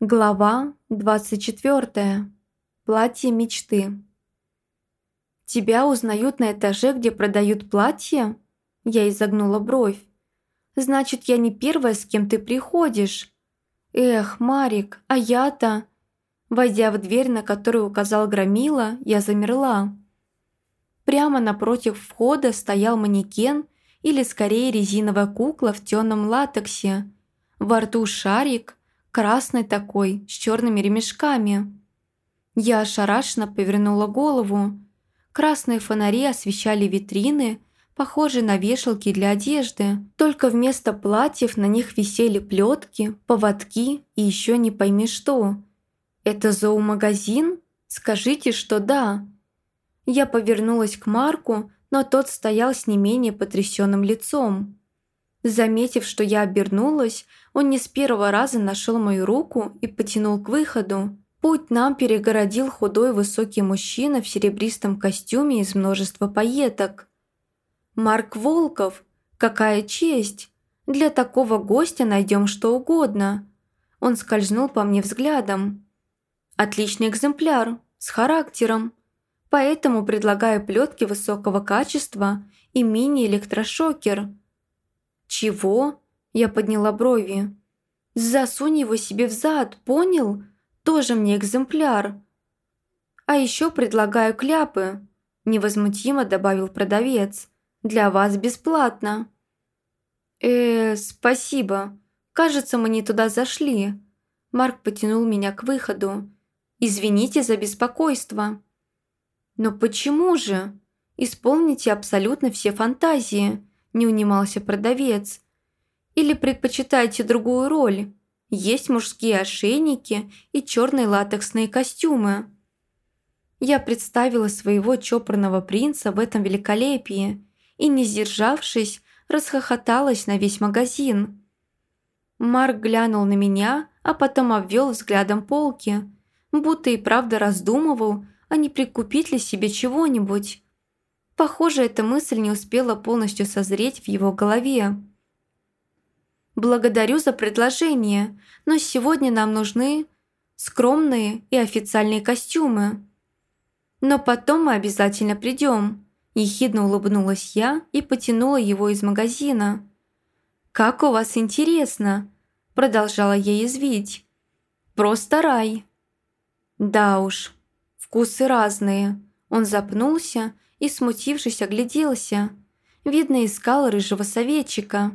Глава 24. Платье мечты. «Тебя узнают на этаже, где продают платья?» Я изогнула бровь. «Значит, я не первая, с кем ты приходишь?» «Эх, Марик, а я-то...» Войдя в дверь, на которую указал Громила, я замерла. Прямо напротив входа стоял манекен или скорее резиновая кукла в темном латексе. Во рту шарик, красный такой, с черными ремешками. Я ошарашенно повернула голову. Красные фонари освещали витрины, похожие на вешалки для одежды, только вместо платьев на них висели плетки, поводки и еще не пойми что. «Это зоомагазин? Скажите, что да». Я повернулась к Марку, но тот стоял с не менее потрясенным лицом. Заметив, что я обернулась, он не с первого раза нашел мою руку и потянул к выходу. Путь нам перегородил худой высокий мужчина в серебристом костюме из множества пайеток. «Марк Волков! Какая честь! Для такого гостя найдем что угодно!» Он скользнул по мне взглядом. «Отличный экземпляр, с характером. Поэтому предлагаю плетки высокого качества и мини-электрошокер». «Чего?» Я подняла брови. «Засунь его себе в зад, понял? Тоже мне экземпляр». «А еще предлагаю кляпы», – невозмутимо добавил продавец. «Для вас бесплатно». «Э, спасибо. Кажется, мы не туда зашли». Марк потянул меня к выходу. «Извините за беспокойство». «Но почему же? Исполните абсолютно все фантазии», – не унимался продавец. Или предпочитаете другую роль? Есть мужские ошейники и черные латексные костюмы. Я представила своего чопорного принца в этом великолепии и, не сдержавшись, расхохоталась на весь магазин. Марк глянул на меня, а потом обвел взглядом полки, будто и правда раздумывал, а не прикупить ли себе чего-нибудь. Похоже, эта мысль не успела полностью созреть в его голове. Благодарю за предложение, но сегодня нам нужны скромные и официальные костюмы. Но потом мы обязательно придем. Ехидно улыбнулась я и потянула его из магазина. «Как у вас интересно!» Продолжала я язвить. «Просто рай!» «Да уж, вкусы разные». Он запнулся и, смутившись, огляделся. Видно, искал рыжего советчика.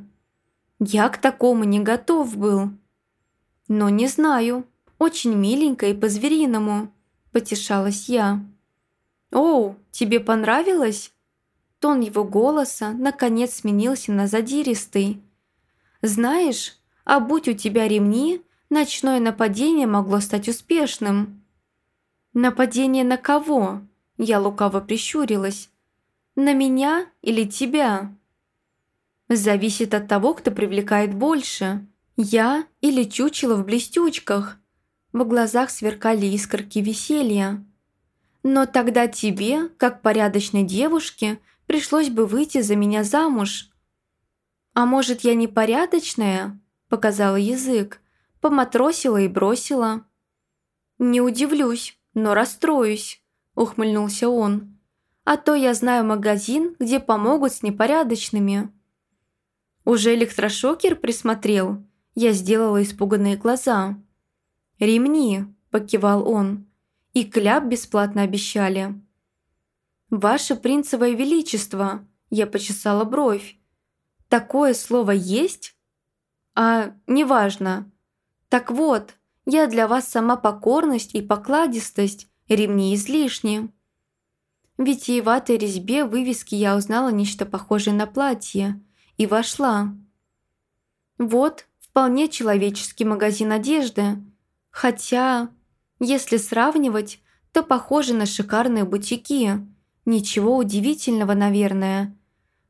Я к такому не готов был. Но не знаю, очень миленько и по-звериному, потешалась я. «Оу, тебе понравилось?» Тон его голоса наконец сменился на задиристый. «Знаешь, а будь у тебя ремни, ночное нападение могло стать успешным». «Нападение на кого?» Я лукаво прищурилась. «На меня или тебя?» Зависит от того, кто привлекает больше. Я или чучело в блестючках. В глазах сверкали искорки веселья. Но тогда тебе, как порядочной девушке, пришлось бы выйти за меня замуж. А может, я непорядочная? Показала язык, поматросила и бросила. Не удивлюсь, но расстроюсь, ухмыльнулся он. А то я знаю магазин, где помогут с непорядочными. «Уже электрошокер присмотрел?» Я сделала испуганные глаза. «Ремни», – покивал он. «И кляп бесплатно обещали». «Ваше принцевое величество», – я почесала бровь. «Такое слово есть?» «А, неважно. Так вот, я для вас сама покорность и покладистость, ремни излишни». В витиеватой резьбе вывески я узнала нечто похожее на платье – и вошла. Вот, вполне человеческий магазин одежды. Хотя, если сравнивать, то похоже на шикарные бутики. Ничего удивительного, наверное.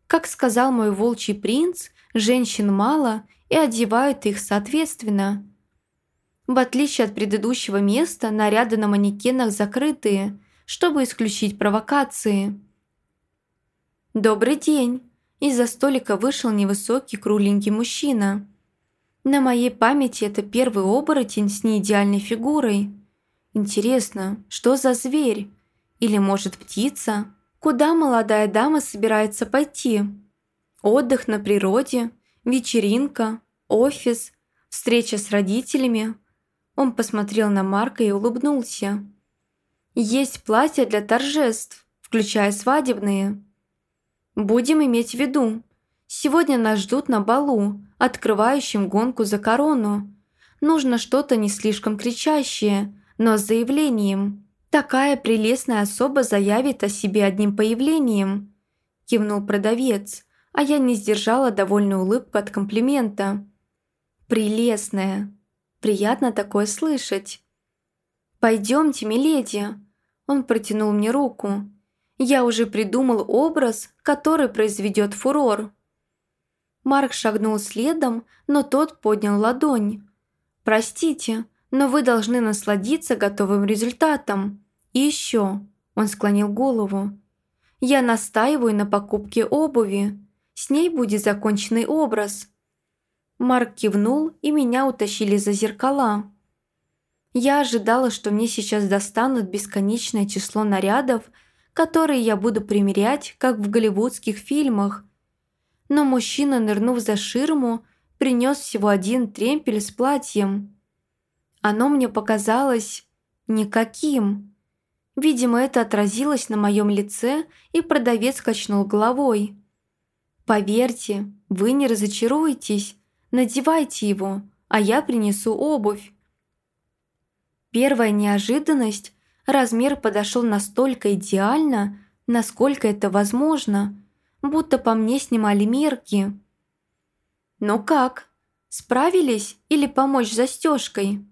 Как сказал мой волчий принц, женщин мало и одевают их соответственно. В отличие от предыдущего места, наряды на манекенах закрытые, чтобы исключить провокации. «Добрый день!» Из-за столика вышел невысокий кругленький мужчина. На моей памяти это первый оборотень с неидеальной фигурой. Интересно, что за зверь? Или, может, птица? Куда молодая дама собирается пойти? Отдых на природе, вечеринка, офис, встреча с родителями. Он посмотрел на Марка и улыбнулся. Есть платья для торжеств, включая свадебные. Будем иметь в виду, сегодня нас ждут на балу, открывающем гонку за корону. Нужно что-то не слишком кричащее, но с заявлением. Такая прелестная особа заявит о себе одним появлением. Кивнул продавец, а я не сдержала довольную улыбку от комплимента. Прелестная. Приятно такое слышать. «Пойдемте, миледи!» Он протянул мне руку. «Я уже придумал образ, который произведет фурор». Марк шагнул следом, но тот поднял ладонь. «Простите, но вы должны насладиться готовым результатом. И еще...» Он склонил голову. «Я настаиваю на покупке обуви. С ней будет законченный образ». Марк кивнул, и меня утащили за зеркала. Я ожидала, что мне сейчас достанут бесконечное число нарядов, которые я буду примерять, как в голливудских фильмах – но мужчина, нырнув за ширму, принес всего один тремпель с платьем. Оно мне показалось никаким. Видимо, это отразилось на моем лице, и продавец качнул головой. «Поверьте, вы не разочаруетесь. Надевайте его, а я принесу обувь». Первая неожиданность – размер подошел настолько идеально, насколько это возможно – будто по мне снимали мерки. «Ну как? Справились или помочь застежкой?»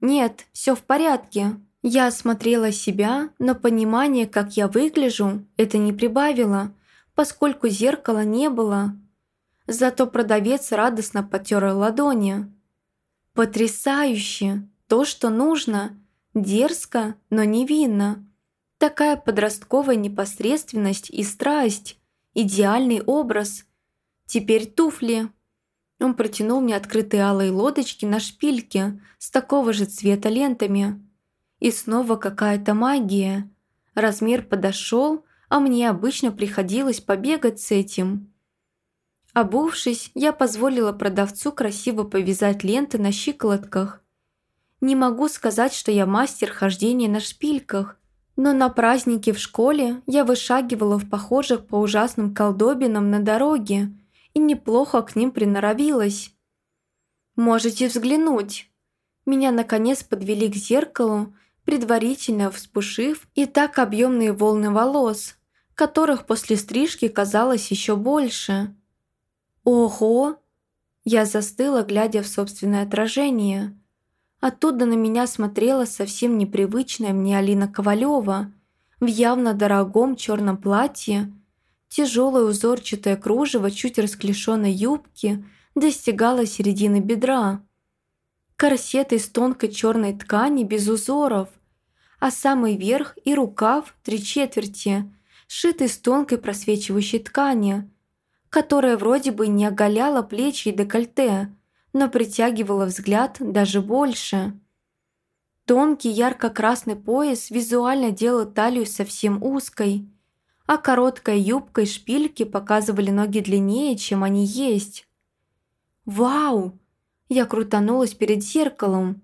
«Нет, все в порядке». Я осмотрела себя, но понимание, как я выгляжу, это не прибавило, поскольку зеркала не было. Зато продавец радостно потер ладони. «Потрясающе! То, что нужно! Дерзко, но невинно!» Такая подростковая непосредственность и страсть. Идеальный образ. Теперь туфли. Он протянул мне открытые алые лодочки на шпильке с такого же цвета лентами. И снова какая-то магия. Размер подошел, а мне обычно приходилось побегать с этим. Обувшись, я позволила продавцу красиво повязать ленты на щиколотках. Не могу сказать, что я мастер хождения на шпильках, но на празднике в школе я вышагивала в похожих по ужасным колдобинам на дороге и неплохо к ним приноровилась. «Можете взглянуть». Меня, наконец, подвели к зеркалу, предварительно вспушив и так объемные волны волос, которых после стрижки казалось еще больше. «Ого!» Я застыла, глядя в собственное отражение – Оттуда на меня смотрела совсем непривычная мне Алина Ковалева в явно дорогом черном платье. Тяжелое узорчатое кружево чуть расклешенной юбки достигало середины бедра. Корсет из тонкой черной ткани без узоров, а самый верх и рукав три четверти, сшит из тонкой просвечивающей ткани, которая вроде бы не оголяла плечи и декольте, но притягивала взгляд даже больше. Тонкий ярко-красный пояс визуально делал талию совсем узкой, а короткая юбка и шпильки показывали ноги длиннее, чем они есть. «Вау!» Я крутанулась перед зеркалом.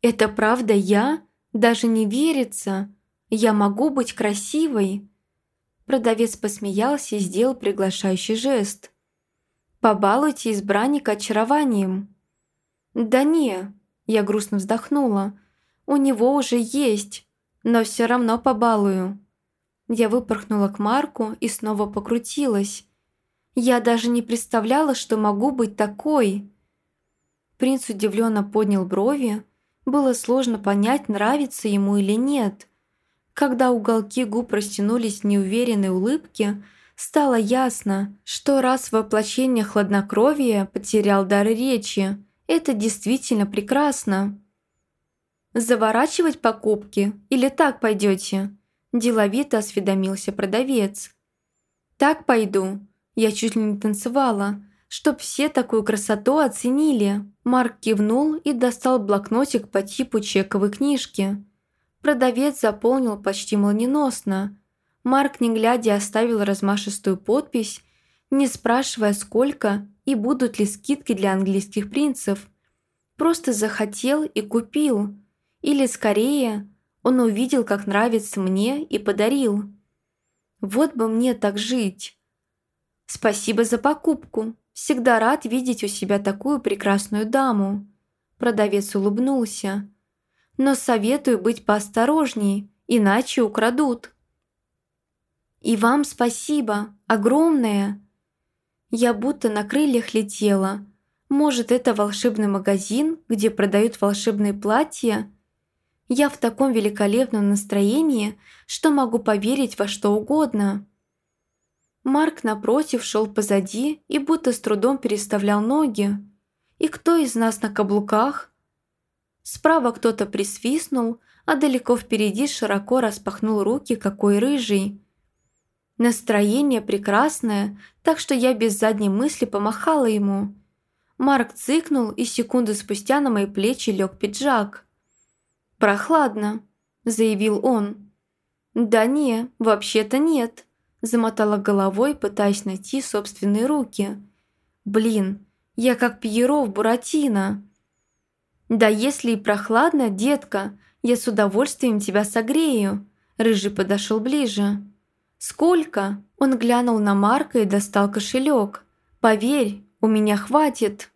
«Это правда я? Даже не верится! Я могу быть красивой!» Продавец посмеялся и сделал приглашающий жест. Побалуйте избранника очарованием». «Да не», – я грустно вздохнула. «У него уже есть, но все равно побалую». Я выпорхнула к Марку и снова покрутилась. Я даже не представляла, что могу быть такой. Принц удивленно поднял брови. Было сложно понять, нравится ему или нет. Когда уголки губ растянулись в неуверенной улыбке, стало ясно, что раз воплощение хладнокровия потерял дар речи, это действительно прекрасно. «Заворачивать покупки или так пойдете?» Деловито осведомился продавец. «Так пойду». Я чуть ли не танцевала. чтоб все такую красоту оценили. Марк кивнул и достал блокнотик по типу чековой книжки. Продавец заполнил почти молниеносно. Марк, не глядя, оставил размашистую подпись, не спрашивая, сколько и будут ли скидки для английских принцев. Просто захотел и купил. Или, скорее, он увидел, как нравится мне и подарил. Вот бы мне так жить. Спасибо за покупку. Всегда рад видеть у себя такую прекрасную даму». Продавец улыбнулся. «Но советую быть поосторожней, иначе украдут». «И вам спасибо, огромное!» Я будто на крыльях летела. Может, это волшебный магазин, где продают волшебные платья? Я в таком великолепном настроении, что могу поверить во что угодно. Марк, напротив, шел позади и будто с трудом переставлял ноги. «И кто из нас на каблуках?» Справа кто-то присвистнул, а далеко впереди широко распахнул руки, какой рыжий. Настроение прекрасное, так что я без задней мысли помахала ему. Марк цыкнул, и секунды спустя на мои плечи лег пиджак. «Прохладно», – заявил он. «Да не, вообще-то нет», Замотала головой, пытаясь найти собственные руки. «Блин, я как Пьеро в Буратино!» «Да если и прохладно, детка, я с удовольствием тебя согрею!» Рыжий подошел ближе. «Сколько?» Он глянул на Марка и достал кошелек. «Поверь, у меня хватит!»